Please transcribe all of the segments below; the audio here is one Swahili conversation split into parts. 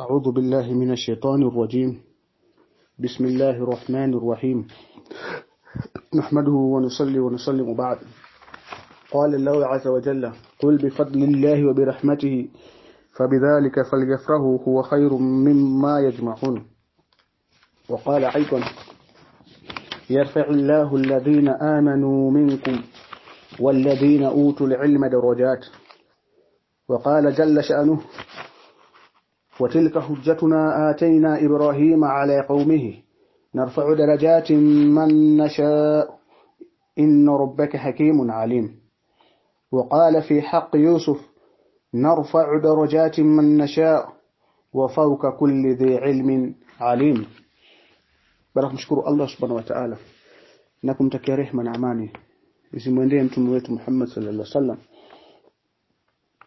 أعوذ بالله من الشيطان الرجيم. بسم الله الرحمن الرحيم. نحمده ونصلي ونسلم وبعد قال الله عز وجل قل بفضل الله وبرحمته فبذلك فليفرحوا هو خير مما يجمعون. وقال أيضا يرفع الله الذين آمنوا منكم والذين أوتوا العلم درجات. وقال جل شأنه وتلك حجتنا آتينا إبراهيم على قومه. نرفع درجات من نشاء. إن ربك حكيم عليم. وقال في حق يوسف نرفع درجات من نشاء. وفوق كل ذي علم عليم. برحم شكر الله سبحانه وتعالى. نكم تكريح من عماني أعماني بسم الله محمد صلى الله عليه وسلم.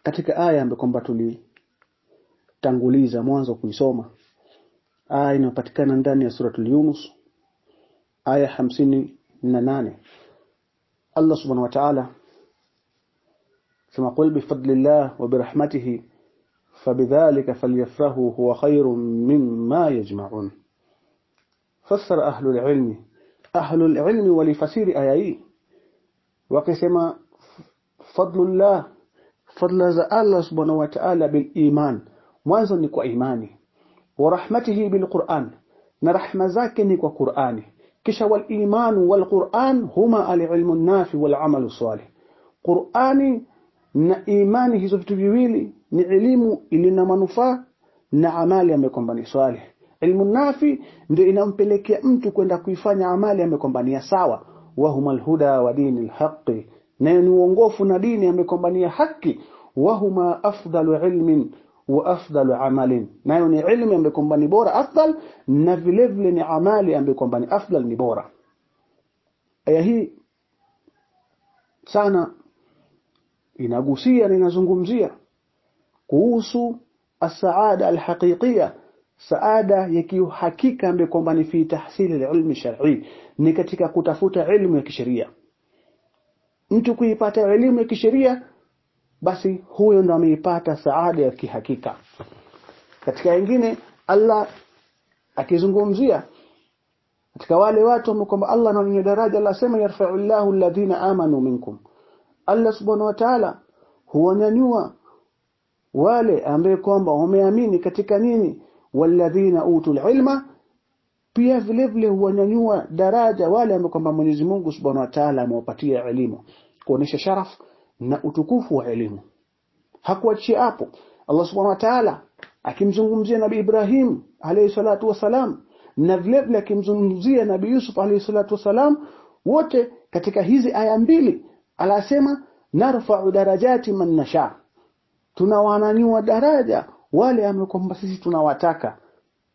katika aya ambayo kwamba tulitanguliza mwanzo kuisoma aya inayopatikana ndani ya suratul Yunus aya hamsini na nane Allah subhanahu wa ta'ala sema qul bifadlillah wa birahmatihi fabidhalika falyafrahu huwa khairun mimma yajma'un fassara ahlul ilmi ahlul ilmi walifasiri aya hii wakisema fadlullah fadla za Allah subhanahu wa ta'ala bil iman mwanzo ni kwa imani. Wa rahmatihi bil Qur'an. Na rahma zake ni kwa Qur'ani. Kisha wal iman wal Qur'an huma al ilmu nafi wal amalu salih. Qur'ani na imani hizo vitu viwili ni elimu ilina manufaa na amali amekwamba ni salih. Ilmu nafi ndio inampelekea mtu kwenda kuifanya amali amekombania sawa. Wa humal huda wa dinil haqqi. Na ni uongofu na dini amekombania haki. Wa huma afdalu ilmin wa afdalu amalin. Nayo ni ilmu amekwamba ni bora afdal na vile vile ni amali amekwamba ni afdal ni bora. Aya hii sana inagusia na inazungumzia kuhusu asaada alhaqiqiyya saada ya kiuhakika ambayo kwamba ni fi tahsili alilmi shar'i ni katika kutafuta elimu ya kisheria. Mtu kuipata elimu ya kisheria basi huyo ndo ameipata saada ya kihakika. Katika wengine Allah akizungumzia katika wale watu ambao kwamba Allah anawanyanyua daraja Allah sema yarfa'u Allahu alladhina amanu minkum. Allah subhanahu wa ta'ala huwanyanyua wale ambao kwamba wameamini katika nini? Walladhina utul ilma. Pia vile vile huwanyanyua daraja wale ambao kwamba Mwenyezi Mungu Subhanahu wa Ta'ala amewapatia elimu. Kuonesha sharaf na utukufu wa elimu. Hakuachia hapo. Allah Subhanahu wa Ta'ala akimzungumzia Nabii Ibrahim alayhi salatu wasalam na vile vile akimzungumzia Nabii Yusuf alayhi salatu wasalam wote katika hizi aya mbili alasema narfa'u darajati man nasha. Tunawanyanyua daraja wale ambao kwamba sisi tunawataka.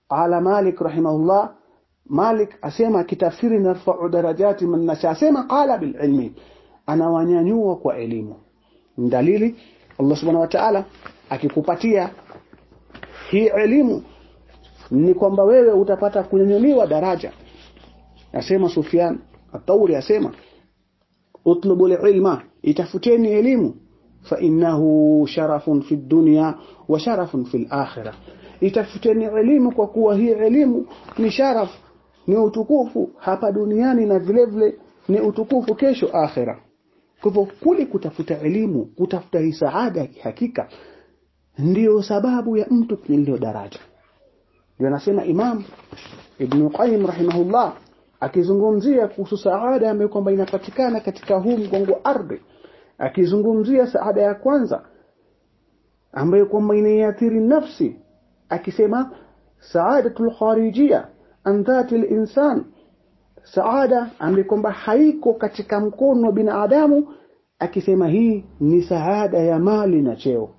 Ala Malik rahimahullah Malik asema kitafsiri narfa'u darajati man nasha. Asema qala bil ilmi anawanyanyua kwa elimu. Dalili Allah subhanahu wa ta'ala akikupatia hii elimu ni kwamba wewe utapata kunyanyuliwa daraja. Asema Sufyan atauri asema utlubu ilma itafuteni elimu. Fa innahu sharafun fi dunya wa sharafun fil akhirah. Itafuteni elimu kwa kuwa hii elimu ni sharaf ni utukufu hapa duniani na vile vile ni utukufu kesho akhirah kwa hivyo kule kutafuta elimu kutafuta hii saada hakika ndiyo sababu ya mtu kunyanyua daraja. Ndio anasema Imam Ibn Qayyim rahimahullah akizungumzia kuhusu saada ambayo kwamba inapatikana katika huu mgongo ardhi akizungumzia saada ya kwanza ambayo kwamba inaiathiri nafsi akisema saadatul kharijia an dhati insan saada amri kwamba haiko katika mkono wa binadamu akisema hii ni saada ya mali na cheo.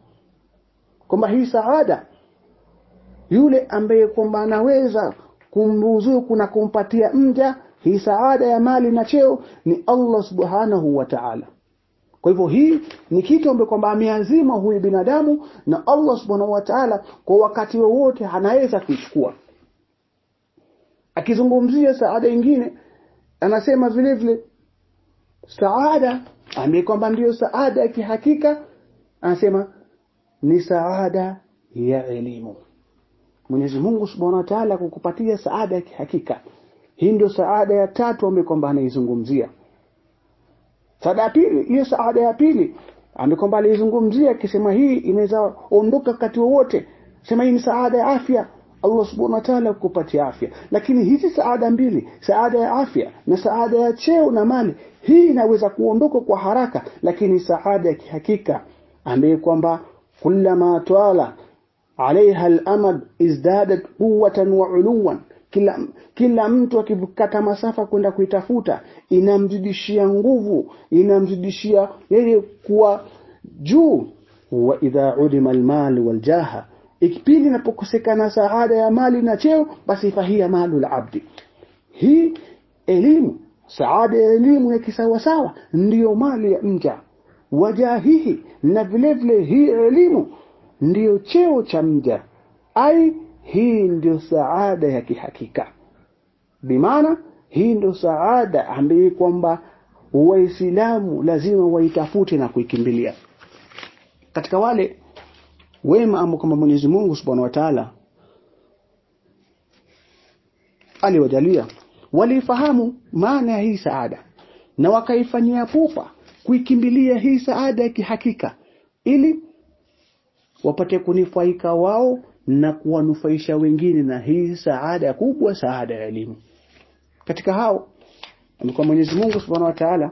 Kwamba hii saada yule ambaye kwamba anaweza kumruzuku kuna kumpatia mja hii saada ya mali na cheo ni Allah subhanahu wa ta'ala. Kwa hivyo hii ni kitu ambacho kwamba ameazima huyu binadamu na Allah subhanahu wa ta'ala kwa wakati wowote anaweza kuichukua akizungumzia saada nyingine anasema vile vile saada ambaye kwamba ndiyo saada ya kihakika anasema ni saada ya elimu. Mwenyezi Mungu Subhanahu wa Ta'ala kukupatia saada ya kihakika. Hii ndio saada ya tatu ambayo kwamba anaizungumzia. Saada ya pili hiyo saada ya pili ambayo kwamba alizungumzia akisema hii inaweza ondoka wakati wowote. Sema hii ni saada ya afya Allah subhanahu wa ta'ala kukupatia afya. Lakini hizi saada mbili saada ya afya na saada ya cheo na mali hii inaweza kuondoka kwa haraka lakini saada ya kihakika ambaye kwamba kullama twala alaiha al-amad izdadat quwwatan wa uluwan kila kila mtu akikata masafa kwenda kuitafuta inamzidishia nguvu inamzidishia yeye kuwa juu. Wa idha udima almal waljaha ikipindi inapokosekana saada ya mali na cheo basi fahia malu alabdi hii elimu saada ya elimu ya kisawasawa ndiyo mali ya mja. Wajahihi na vile vile hii elimu ndiyo cheo cha mja. Ai hii ndio saada ya kihakika. Bimaana hii ndio saada ambayo kwamba waislamu lazima waitafute na kuikimbilia. Katika wale wema ambao kama Mwenyezi Mungu Subhanahu wa Ta'ala aliwajalia. Walifahamu maana ya hii saada na wakaifanyia pupa kuikimbilia hii saada ya kihakika ili wapate kunifaika wao na kuwanufaisha wengine na hii saada kubwa saada ya elimu. Katika hao kwa Mwenyezi Mungu Subhanahu wa Ta'ala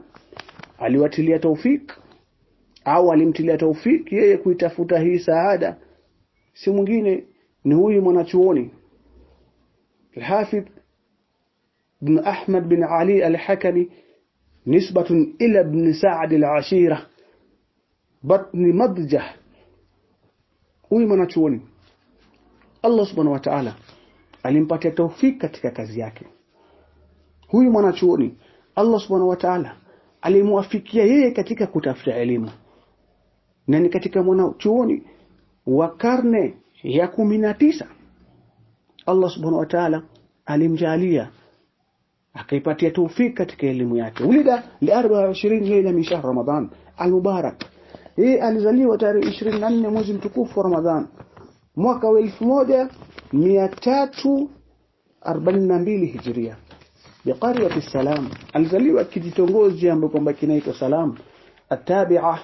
aliwatilia taufik au alimtilia taufik yeye kuitafuta hii saada si mwingine ni huyu mwanachuoni الحافظ بن أحمد بن علي الحكمي نسبة إلى ابن سعد العشيرة بطن مضجه huyu mwanachuoni Allah subhanahu wa ta'ala alimpatia taufik katika kazi yake huyu mwanachuoni Allah subhanahu wa ta'ala alimwafikia yeye katika kutafuta elimu na ni katika mwanachuoni wa karne ya kumi na tisa Allah subhanahu wa ta'ala alimjalia akaipatia tufiki katika elimu yake. Ulida li 24 leila min shahr ramadan almubarak. Yeye alizaliwa tarehe 24 mwezi mtukufu wa ramadan mwaka wa 1342 Hijria biqaryati Salam alizaliwa kijitongozi ambapo kwamba kinaitwa Salam atabi'a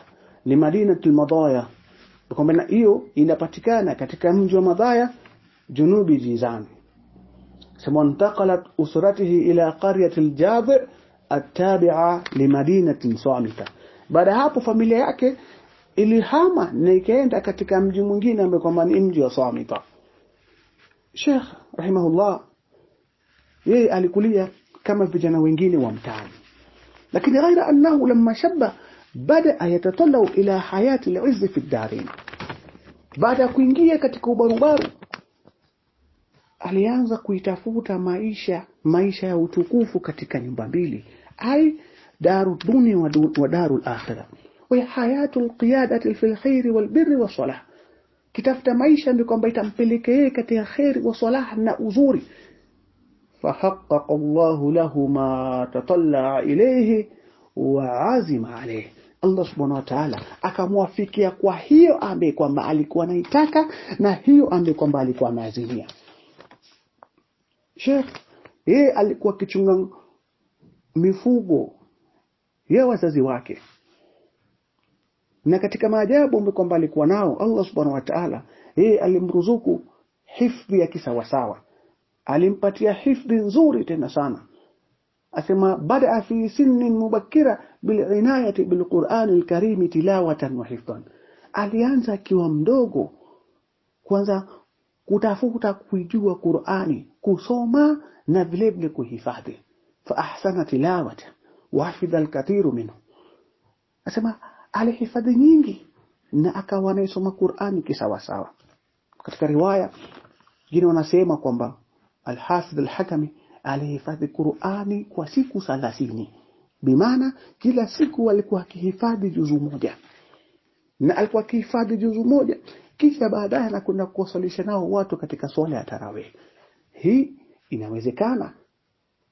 li madinati al-Madaya kwamba hiyo inapatikana katika mji wa Madaya junubi Jizan ثم انتقلت أسرته إلى قرية الجاذع التابعة لمدينة صامتة baada hapo familia yake ilihama na ikaenda katika mji mwingine ambao kwamba ni mji wa Samita Sheikh rahimahullah yeye alikulia kama vijana wengine wa mtaani lakini ghaira annahu lamma shabba bada yatatalau ila hayati al-izz fi ad-darin. Baada ya kuingia katika ubarubaru alianza kuitafuta maisha maisha ya utukufu katika nyumba mbili. Ai daru dunia wa daru al-akhirah. Wa hayatul qiyadati fil khair wal birr was salah. Kitafuta maisha ndio kwamba itampeleke yeye katika khair wa salah na uzuri. Fahaqqaqa Allah lahu ma tatalla ilayhi wa azima alayhi Allah subhanahu wa ta'ala akamwafikia kwa hiyo ambe kwamba alikuwa anaitaka na hiyo ambe kwamba alikuwa anaazimia Sheikh yeye alikuwa kichunga mifugo ya wazazi wake. Na katika maajabu ambayo kwamba alikuwa nao Allah subhanahu wa ta'ala yeye alimruzuku hifdhi ya kisawasawa. Alimpatia hifdhi nzuri tena sana asema bada fi sinnin mubakira bilinayati al alkarim tilawatan wa hifdhan. Alianza akiwa mdogo kwanza kutafuta kuijua Qur'ani kusoma na vile vile kuhifadhi. Fa ahsana tilawata wa hafidha alkathiru minhu. Asema alihifadhi nyingi na akawa anasoma Qur'ani kisawasawa katika riwaya wengine wanasema kwamba Al-Hafidh Al-Hakami alihifadhi Qur'ani kwa siku 30 bimaana kila siku alikuwa akihifadhi juzu moja. Na alikuwa akihifadhi juzu moja kisha baadaye anakwenda kuwasalisha nao watu katika swala ya tarawih. Hii inawezekana.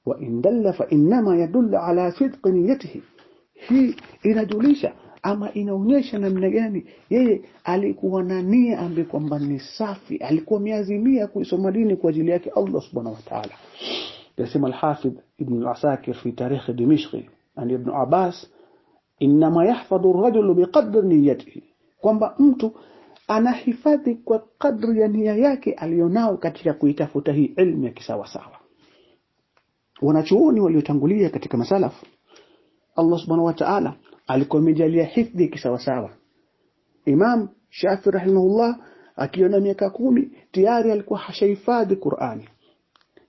Wa indalla fa inma yadullu ala sidqi niyyatihi hii inajulisha ama inaonyesha namna gani yeye alikuwa na nia ambaye kwamba ni safi. Alikuwa miazimia kuisoma dini kwa ajili yake Allah subhanahu wa ta'ala يسمى الحافظ ابن العساكر في تاريخ دمشق عن ابن عباس إنما يحفظ الرجل بقدر نيته kwamba mtu anahifadhi kwa kadri ya nia yake alionao katika kuitafuta hii ilmu ya kisawasawa wanachuoni waliotangulia katika masalafu Allah subhanahu wa ta'ala alikuwa amejalia hifdhi kisawasawa Imam Shafi rahimahullah akiwa na miaka kumi tayari alikuwa hashahifadhi Qur'ani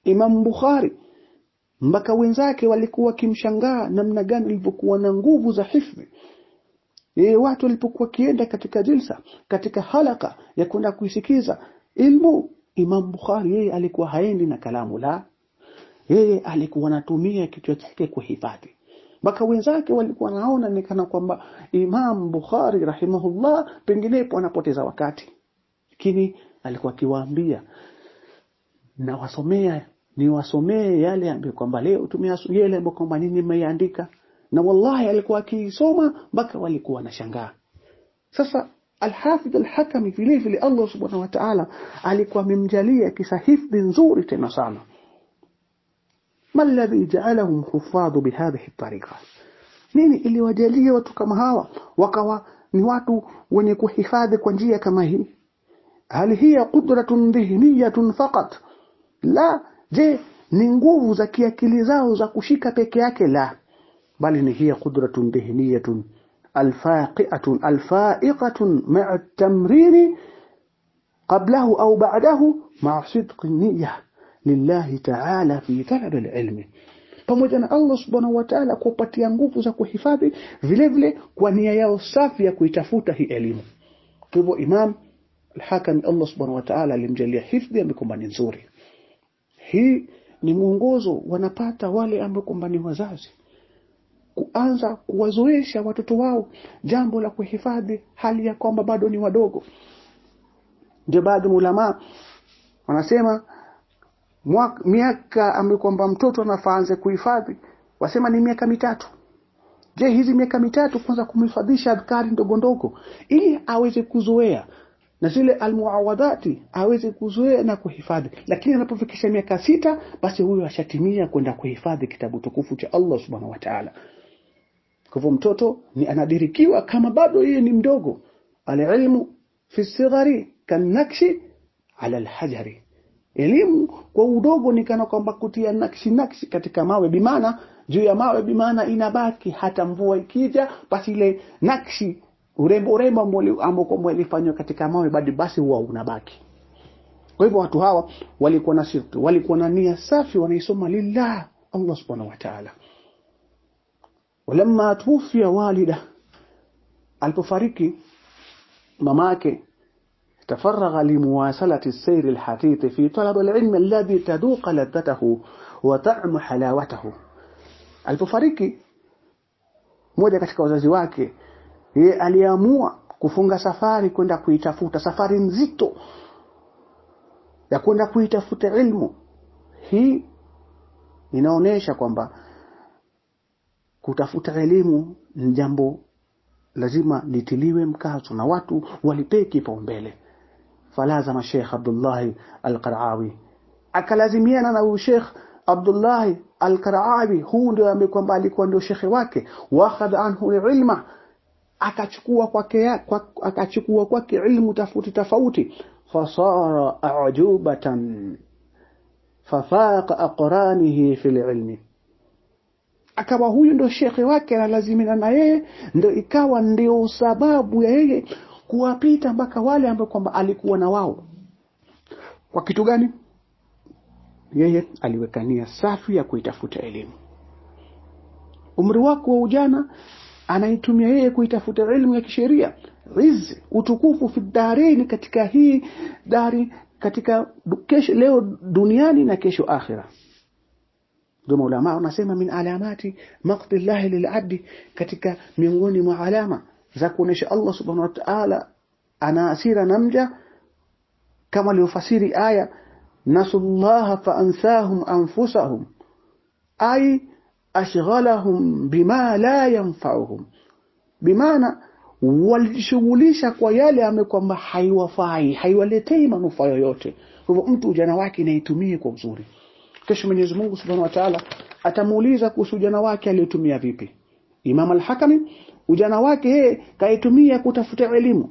Imam Bukhari mpaka wenzake walikuwa kimshangaa namna gani ilivyokuwa na nguvu za hifdhi. Yeye watu walipokuwa kienda katika jilsa katika halaka ya kwenda kuisikiza ilmu Imam Bukhari yeye alikuwa haendi na kalamu la. Yeye alikuwa anatumia kichwa chake kuhifadhi. Mpaka wenzake walikuwa naona ni kana kwamba Imam Bukhari rahimahullah penginepo anapoteza wakati. Lakini alikuwa akiwaambia na wasomea niwasomee yale ambayo kwamba leo yale ambayo kwamba nini nimeandika na wallahi alikuwa akisoma mpaka walikuwa wanashangaa sasa alhafidh alhakami vile vile Allah Subhanahu wa Ta'ala alikuwa amemjalia kisa nzuri tena sana. Maladhi ja'alahum huffadhu bihadhihi tariqa. Nini iliwajalia watu kama hawa wakawa ni watu wenye kuhifadhi kwa njia kama hii? Hal hiya qudratun dhihniyatun faqat. La je ni nguvu za kiakili zao za kushika peke yake? La bali ni hiya qudratun dhihniyatun alfaqi'atun alfa'iqatun ma'a at-tamrin qablahu au ba'dahu ma'a sidqi niyya lillahi ta'ala fi talab al-ilmi pamoja na Allah subhanahu wa ta'ala kupatia nguvu za kuhifadhi vile vile kwa nia yao safi ya kuitafuta hii elimu. Kwa hivyo imam al-hakim Allah subhanahu wa ta'ala alimjalia hifdhi amekomba ni nzuri hii ni mwongozo wanapata wale ambao kwamba ni wazazi. Kuanza kuwazoesha watoto wao jambo la kuhifadhi hali ya kwamba bado ni wadogo. Ndio baadhi ulama wanasema mwaka, miaka ambayo kwamba mtoto anafaanza kuhifadhi wasema ni miaka mitatu. Je hizi miaka mitatu kwanza kumhifadhisha adhkari ndogo ndogo ili aweze kuzoea na zile almuawadhati aweze kuzoea na kuhifadhi. Lakini anapofikisha miaka sita basi huyo ashatimia kwenda kuhifadhi kitabu tukufu cha Allah subhanahu wa ta'ala. Kwa hivyo mtoto ni anadirikiwa kama bado yeye ni mdogo. Alilmu fi sighari kanakshi ala alhajari. Elimu kwa udogo ni kana kwamba kutia nakshi nakshi katika mawe. Bimana juu ya mawe bimana inabaki. Hata mvua ikija basi ile nakshi urembo urembo ambao kwamba ilifanywa katika mawe badi basi huwa unabaki kwa hivyo watu hawa walikuwa na sirtu walikuwa na nia safi wanaisoma lillah Allah subhanahu wa ta'ala walamma tuwfiya walida alipofariki mamake تفرغ لمواصلة السير الحثيث في طلب العلم الذي تذوق لذته وطعم حلاوته alipofariki mmoja katika wazazi wake yeye aliamua kufunga safari kwenda kuitafuta safari nzito ya kwenda kuitafuta ilmu. Hii inaonesha kwamba kutafuta elimu ni jambo lazima litiliwe mkazo na watu walipee kipaumbele. Falaza mashekh Abdullah Al-Qarawi akalazimiana na Sheikh Abdullah Al-Qarawi huu ndio ambaye kwamba alikuwa ndio shekhe wake. Wakhadha anhu ilma akachukua kwake kwa, akachukua kwake ilmu tofauti tofauti. Fasara a'jubatan fafaqa aqranihi fil ilmi. Akawa huyu ndo shekhe wake analazimina na yeye ndo ikawa ndio sababu ya yeye kuwapita mpaka wale ambao kwamba alikuwa na wao. Kwa kitu gani? Yeye aliwekania safi ya kuitafuta elimu. Umri wako wa ujana anaitumia yeye kuitafuta elimu ya kisheria rizi utukufu fi darini katika hii dari katika kesho leo duniani na kesho akhira ndio maulama wanasema min alamati maqti llahi lilabdi katika miongoni mwa alama za kuonesha Allah subhanahu wa ta'ala ana asira na mja kama aliyofasiri aya nasullaha fa ansahum anfusahum ay ashghalahum bima la yanfa'uhum. Bimaana walishughulisha kwa yale ambayo kwamba haiwafai haiwaletei manufaa yoyote. Kwa hivyo mtu ujana wake naitumie kwa uzuri. Kesho Mwenyezi Mungu Subhanahu wa Ta'ala atamuuliza kuhusu ujana wake aliyotumia vipi. Imam al-Hakami ujana wake yeye kaitumia kutafuta elimu.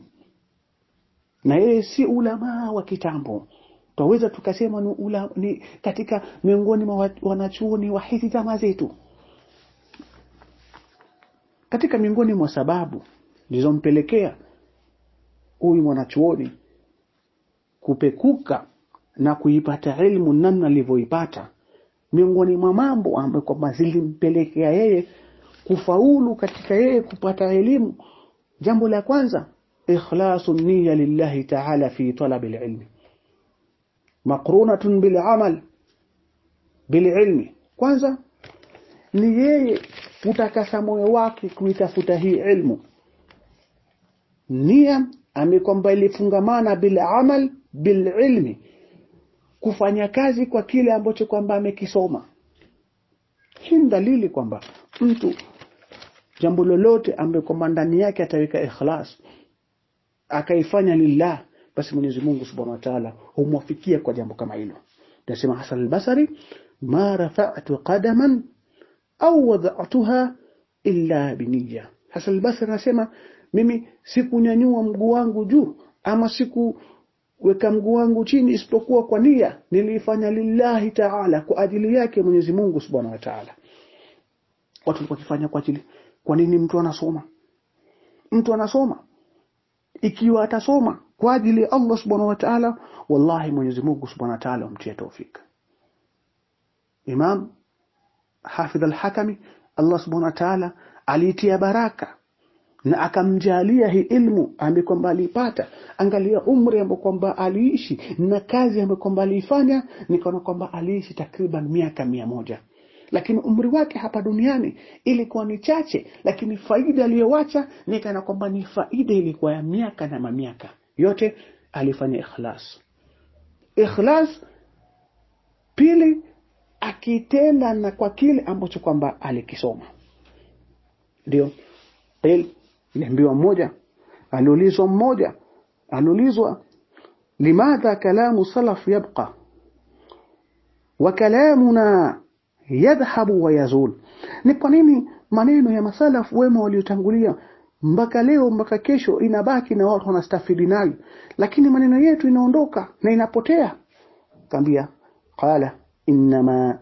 Na yeye si ulama wa kitambo. Twaweza tukasema ni, ula, ni katika miongoni mwa wanachuoni wa hizi zama zetu katika miongoni mwa sababu zilizompelekea huyu mwanachuoni kupekuka na kuipata elimu namna alivyoipata miongoni mwa mambo ambayo kwamba zilimpelekea yeye kufaulu katika yeye kupata elimu jambo la kwanza ikhlasu niyya lillahi ta'ala fi talab alilm maqrunatun bilamal amal bil ilmi. Kwanza ni yeye kutakasa moyo wake kuitafuta hii ilmu. Nia amekwamba ilifungamana bil amal bil ilmi. Kufanya kazi kwa kile ambacho kwamba amekisoma. Hii dalili kwamba mtu jambo lolote ambaye ndani yake ataweka ikhlas akaifanya lillah basi Mwenyezi Mungu Subhanahu wa Ta'ala humwafikia kwa jambo kama hilo. Tunasema Hasan al-Basri ma rafa'tu qadaman au wadhatuha illa biniyya. Hasan al-Basri anasema mimi sikunyanyua mguu wangu juu ama siku weka mguu wangu chini isipokuwa kwa nia nilifanya lillahi ta'ala kwa ajili yake Mwenyezi Mungu Subhanahu wa Ta'ala. Watu wakifanya kwa ajili kwa nini mtu anasoma? Mtu anasoma. Ikiwa atasoma kwa ajili ya Allah Subhanahu wa Ta'ala wallahi Mwenyezi Mungu Subhanahu wa Ta'ala umtie tawfik. Imam Hafidh al-Hakami Allah Subhanahu wa Ta'ala aliitia baraka na akamjalia hii ilmu ambayo kwamba alipata angalia umri ambao kwamba aliishi na kazi ambayo kwamba aliifanya nikaona kwamba aliishi takriban miaka mia moja. Lakini umri wake hapa duniani ilikuwa ni chache lakini faida aliyowacha nikana kwamba ni faida ilikuwa ya miaka na mamiaka. Yote alifanya ikhlas. Ikhlas pili akitenda na kwa kile ambacho kwamba alikisoma. Ndio. Iliambiwa mmoja aliulizwa mmoja aliulizwa limadha kalamu salaf yabqa? Wa kalamuna yadhhabu wa yazul. Ni kwa nini maneno ya masalaf wema waliotangulia mpaka leo mpaka kesho inabaki na watu wanastafidi nayo? Lakini maneno yetu inaondoka na inapotea. Kambia qala inma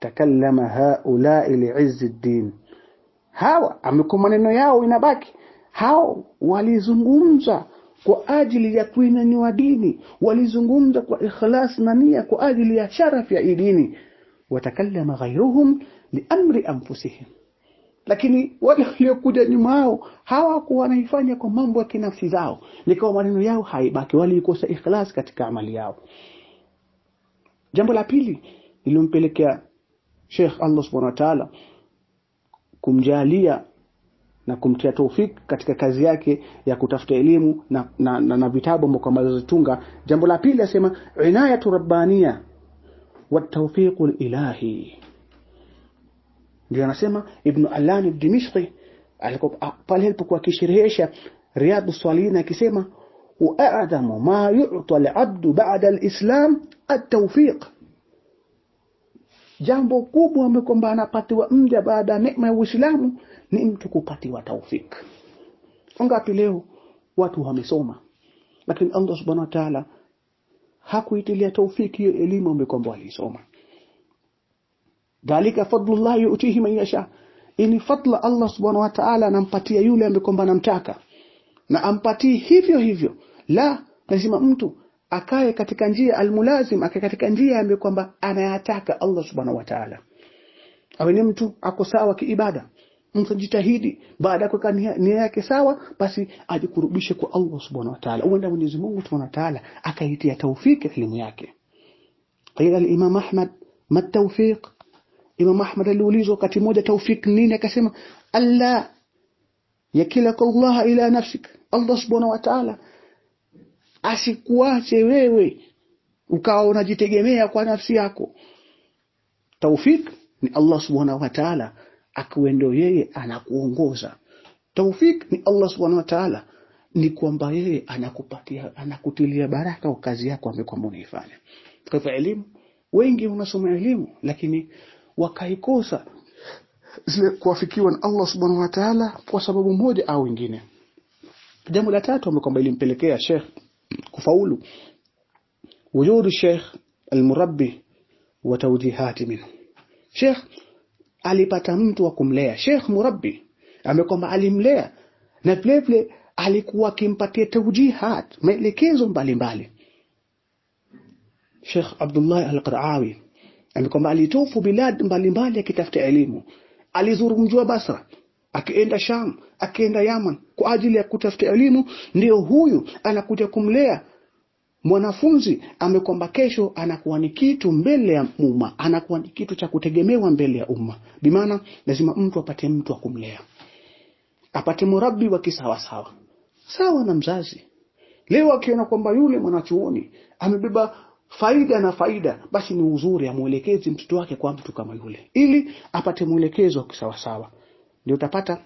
takallama haula'i li'izzi ad-din hawa amekuwa maneno yao inabaki. Hao walizungumza kwa ajili ya kuinaniwa dini. Walizungumza kwa ikhlas na nia kwa ajili ya sharaf ya dini. Watakallama ghayruhum liamri anfusihim. Lakini wale waliokuja nyuma yao hawakuwa wanaifanya kwa mambo ya kinafsi zao. Nikawa maneno yao haibaki. Walikosa ikhlas katika amali yao jambo la pili lilompelekea Sheikh Allah Subhanahu wa Ta'ala kumjalia na kumtia taufik katika kazi yake ya kutafuta elimu na, na, na, na vitabu ambavyo kwamba alizotunga jambo la pili asema inayatu rabbania wa tawfiq ilahi ndio anasema ibn Alani Dimishqi pale alipokuwa akisherehesha Riyadu Salihin akisema وأعظم ما يعطى العبد بعد الإسلام التوفيق jambo kubwa ambalo kwamba anapatiwa mja baada ya neema ya Uislamu ni mtu kupatiwa taufik. Ngapi leo watu wamesoma lakini Allah Subhanahu wa Ta'ala hakuitilia taufiki hiyo elimu ambayo kwamba walisoma. Dalika fadlullah yu'tihi man yasha. Ini fadla Allah Subhanahu wa Ta'ala anampatia yule ambaye kwamba anamtaka. Na ampatii hivyo hivyo. La, lazima mtu akae katika njia almulazim akae katika njia ambayo kwamba anayataka Allah subhanahu wa ta'ala. Awe ni mtu ako sawa kiibada. Mtu jitahidi baada ya kuweka nia yake sawa basi ajikurubishe kwa Allah subhanahu wa ta'ala. Uenda Mwenyezi Mungu subhanahu wa ta'ala akaitia taufiki elimu yake. Qila al-imam Ahmad ma tawfiq? Imam Ahmad aliulizwa wakati mmoja taufik nini? Akasema alla yakilaka Allah ila nafsik Allah subhanahu wa ta'ala. Asikuache wewe ukawa unajitegemea kwa nafsi yako. Taufik ni Allah subhanahu wa ta'ala. Akiwe ndio yeye anakuongoza. Taufik ni Allah subhanahu wa ta'ala. Ni kwamba yeye anakupatia anakutilia baraka kwa kazi yako ambayo unaifanya. Kwa elimu wengi unasoma elimu lakini wakaikosa zile kuafikiwa na Allah subhanahu wa ta'ala kwa sababu moja au nyingine. Jambo la tatu ambalo kwamba ilimpelekea Sheikh kufaulu wujudu Sheikh almurabbi wa tawjihati minhu. Sheikh alipata mtu wa kumlea Sheikh murabbi amekwamba alimlea na vile vile alikuwa akimpatia tawjihat maelekezo mbalimbali. Sheikh Abdullah Al-Qarawi amekwamba alitofu bilad mbalimbali akitafuta elimu alizuru mji wa Basra akienda Sham akienda Yaman kwa ajili ya kutafuta elimu. Ndio huyu anakuja kumlea mwanafunzi amekwamba kesho anakuwa ni kitu mbele ya umma anakuwa ni kitu cha kutegemewa mbele ya umma. Bimaana lazima mtu apate mtu wa kumlea apate murabbi wa kisawasawa sawa na mzazi. Leo akiona kwamba yule mwanachuoni amebeba faida na faida basi ni uzuri amuelekeze mtoto wake kwa mtu kama yule. Ili apate mwelekezo wa kisawasawa. Ndio utapata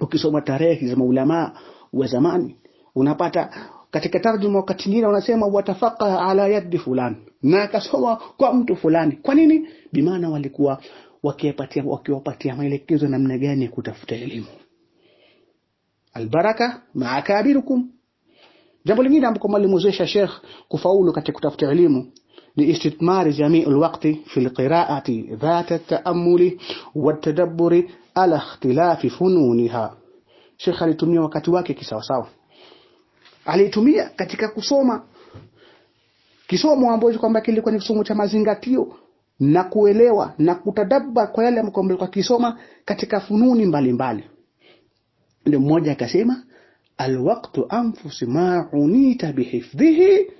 ukisoma tarehe za maulama wa zamani unapata katika tarjuma wakati mwingine wanasema watafaka ala yadi fulani na akasoma kwa mtu fulani. Kwa nini? Bimaana walikuwa wakiwapatia wakiwapatia maelekezo namna gani ya kutafuta elimu. Albaraka maa kabirukum jambo lingine ambalo malimwezesha Sheikh kufaulu katika kutafuta elimu ni istithmari jamii alwaqti fi alqira'ati dhat at-ta'ammuli wat-tadabburi ala ikhtilafi fununiha. Sheikh alitumia wakati wake kisawasawa. Alitumia katika kusoma kisomo ambacho kwamba kilikuwa ni kisomo cha mazingatio na kuelewa na kutadabba kwa yale ambayo kisoma katika fununi mbalimbali. Ndio mmoja akasema alwaqtu anfusi ma unita bihifdhihi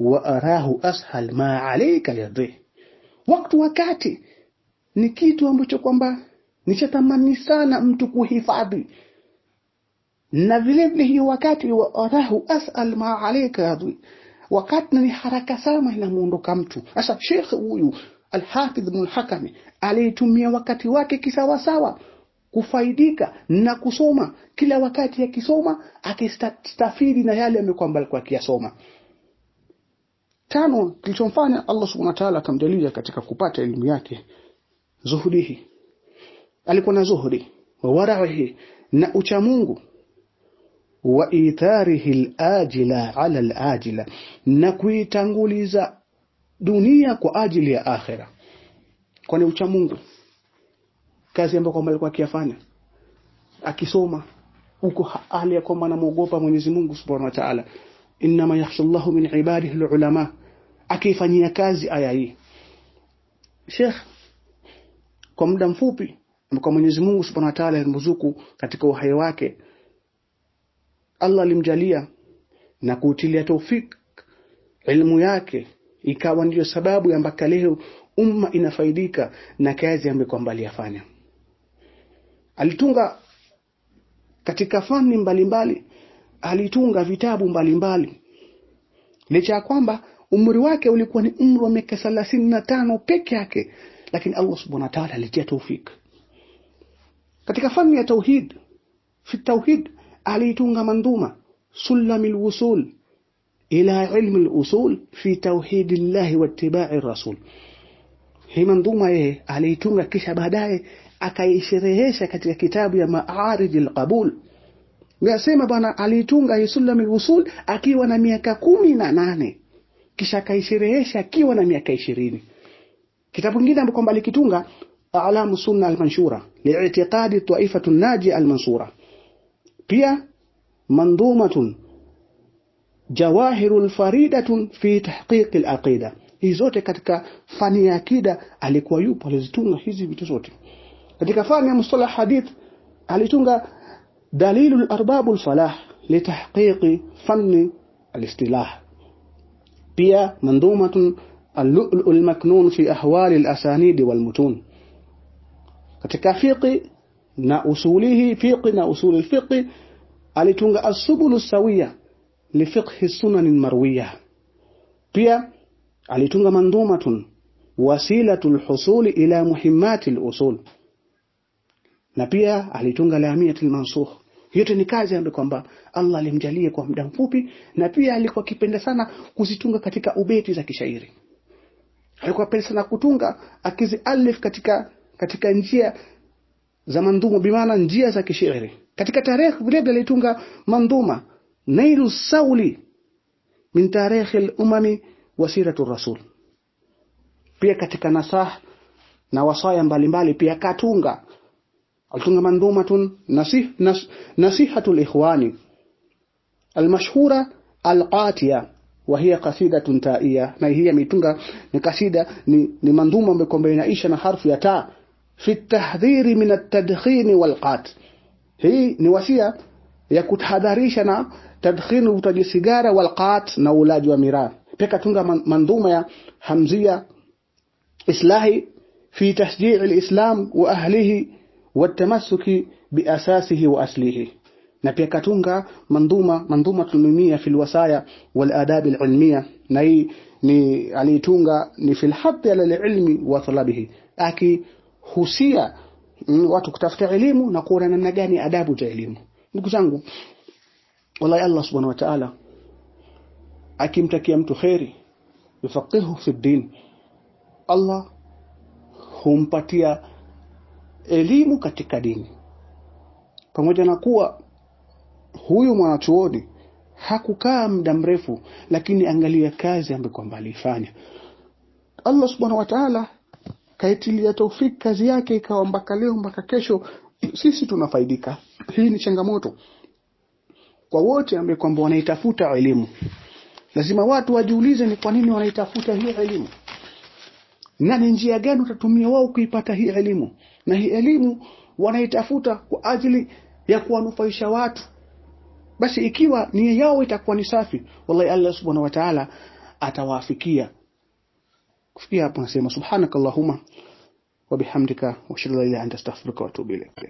wa arahu ashal ma alayka yadhi waqtu wakati ni kitu ambacho kwamba nishatamani sana mtu kuhifadhi. Na vile vile hiyo wakati wa arahu asal ma alayka yadhi wakati ni haraka sana inamuondoka mtu. Sasa shekhi huyu alhafidh Ibn al-Hakami alitumia wakati wake kisawasawa kufaidika na kusoma. Kila wakati akisoma akistafidi na yale amekwamba alikuwa akiyasoma tano kilichomfanya Allah subhanahu wa ta'ala akamjalia katika kupata elimu yake zuhudihi alikuwa na zuhudi wa warahi na uchamungu wa itharihi al-ajila ala al-ajila na kuitanguliza dunia kwa ajili ya akhira kwani ucha Mungu kazi ambayo kwamba alikuwa akiyafanya. Akisoma huko hali ya kwamba anamuogopa Mwenyezi Mungu Subhanahu wa Ta'ala. Inma yakhshallahu min ibadihi alulama. Akifanyia kazi aya hii. Sheikh kwa muda mfupi kwa Mwenyezi Mungu Subhanahu wa Ta'ala alimruzuku katika uhai wake. Allah alimjalia na kuutilia taufik elimu yake. Ikawa ndiyo sababu ya mpaka leo umma inafaidika na kazi ambayo kwamba aliyafanya Alitunga katika fani mbalimbali, alitunga vitabu mbalimbali. Licha ya kwamba umri wake ulikuwa ni umri wa miaka thelathini na tano peke yake, lakini Allah subhanahu wa ta'ala alitia taufik katika fani ya tauhid. Fi tauhid alitunga manduma sulami wusul ila ilmi lusul fi tauhid Allah wa ittiba'i rasul. Hii manduma yeye aliitunga, kisha baadaye akaisherehesha katika kitabu ya Ma'arij al-Qabul Nasema bwana aliitunga hii Sulam al-Usul akiwa na miaka kumi na nane. Kisha akaisherehesha akiwa na miaka ishirini. Kitabu kingine ambacho kwamba alikitunga A'lamu Sunna al-Manshura li'itiqadi ta'ifatu an-Naji al-Mansura. Pia mandhumatun jawahirul faridatun fi tahqiq al-aqida hizi zote katika fani ya akida alikuwa yupo alizitunga hizi vitu zote katika fani ya mustalah hadith alitunga dalilul arbabul falah litahqiq fanni al-istilah pia اللؤلؤ المكنون في أحوال الأسانيد والمتون katika fiqi na usulihi fiqi na usul alfiqi alitunga as-subul sawiya لفقه السنن المروية pia alitunga mandhumatun wasilatu alhusul ila muhimmati alusul na pia alitunga Lamiatul Mansukh. Yote ni kazi ambayo kwamba Allah alimjalia kwa muda mfupi na pia alikuwa akipenda sana kuzitunga katika ubeti za kishairi. Alikuwa apenda sana kutunga akizi alif katika katika njia za mandhumu bimaana njia za kishairi. Katika tarehe vile vile alitunga mandhuma nailu sauli min tarikh al-umami wa siratu rasul. Pia katika nasah na wasaya mbalimbali pia katunga ألتنغ منظومة نصيح نصيحة الإخوان. المشهورة القاتية وهي قصيدة تائية. ما هي ميتنغ نقصيدة نمنظومة بكم بين إيشا نحرف يتا في التحذير من التدخين والقات. هي نوسية يكوت حذاريشنا تدخين وتجي سيجارة والقات نولاد وميرا. بكا تنغ منظومة همزية إصلاحي في تشجيع الإسلام وأهله والتمسك بأساسه وأصله na pia katunga mandhuma mandhuma tulmimia fil wasaya wal adab al ilmiya na hii ni alitunga ni fil hadd ala al ilmi wa talabihi akihusia mm, watu kutafuta elimu na kuona namna gani adabu za elimu ndugu zangu wallahi Allah subhanahu wa ta'ala akimtakia mtu khairi yufaqihu fi din Allah humpatia elimu katika dini. Pamoja na kuwa huyu mwanachuoni hakukaa muda mrefu lakini angalia kazi ambayo kwamba alifanya Allah subhanahu wa ta'ala kaitilia taufiki kazi yake ikawa mpaka leo mpaka kesho sisi tunafaidika. Hii ni changamoto kwa wote ambao kwamba wanaitafuta elimu. Lazima watu wajiulize ni kwa nini wanaitafuta hiyo elimu na ni njia gani utatumia wao kuipata hii elimu? Na hii elimu wanaitafuta kwa ajili ya kuwanufaisha watu. Basi ikiwa ni yao itakuwa ni safi wallahi Allah subhanahu wa ta'ala atawafikia. Kufikia hapo nasema subhanakallahumma wa bihamdika wa ila anta astaghfiruka wa atubu ilayk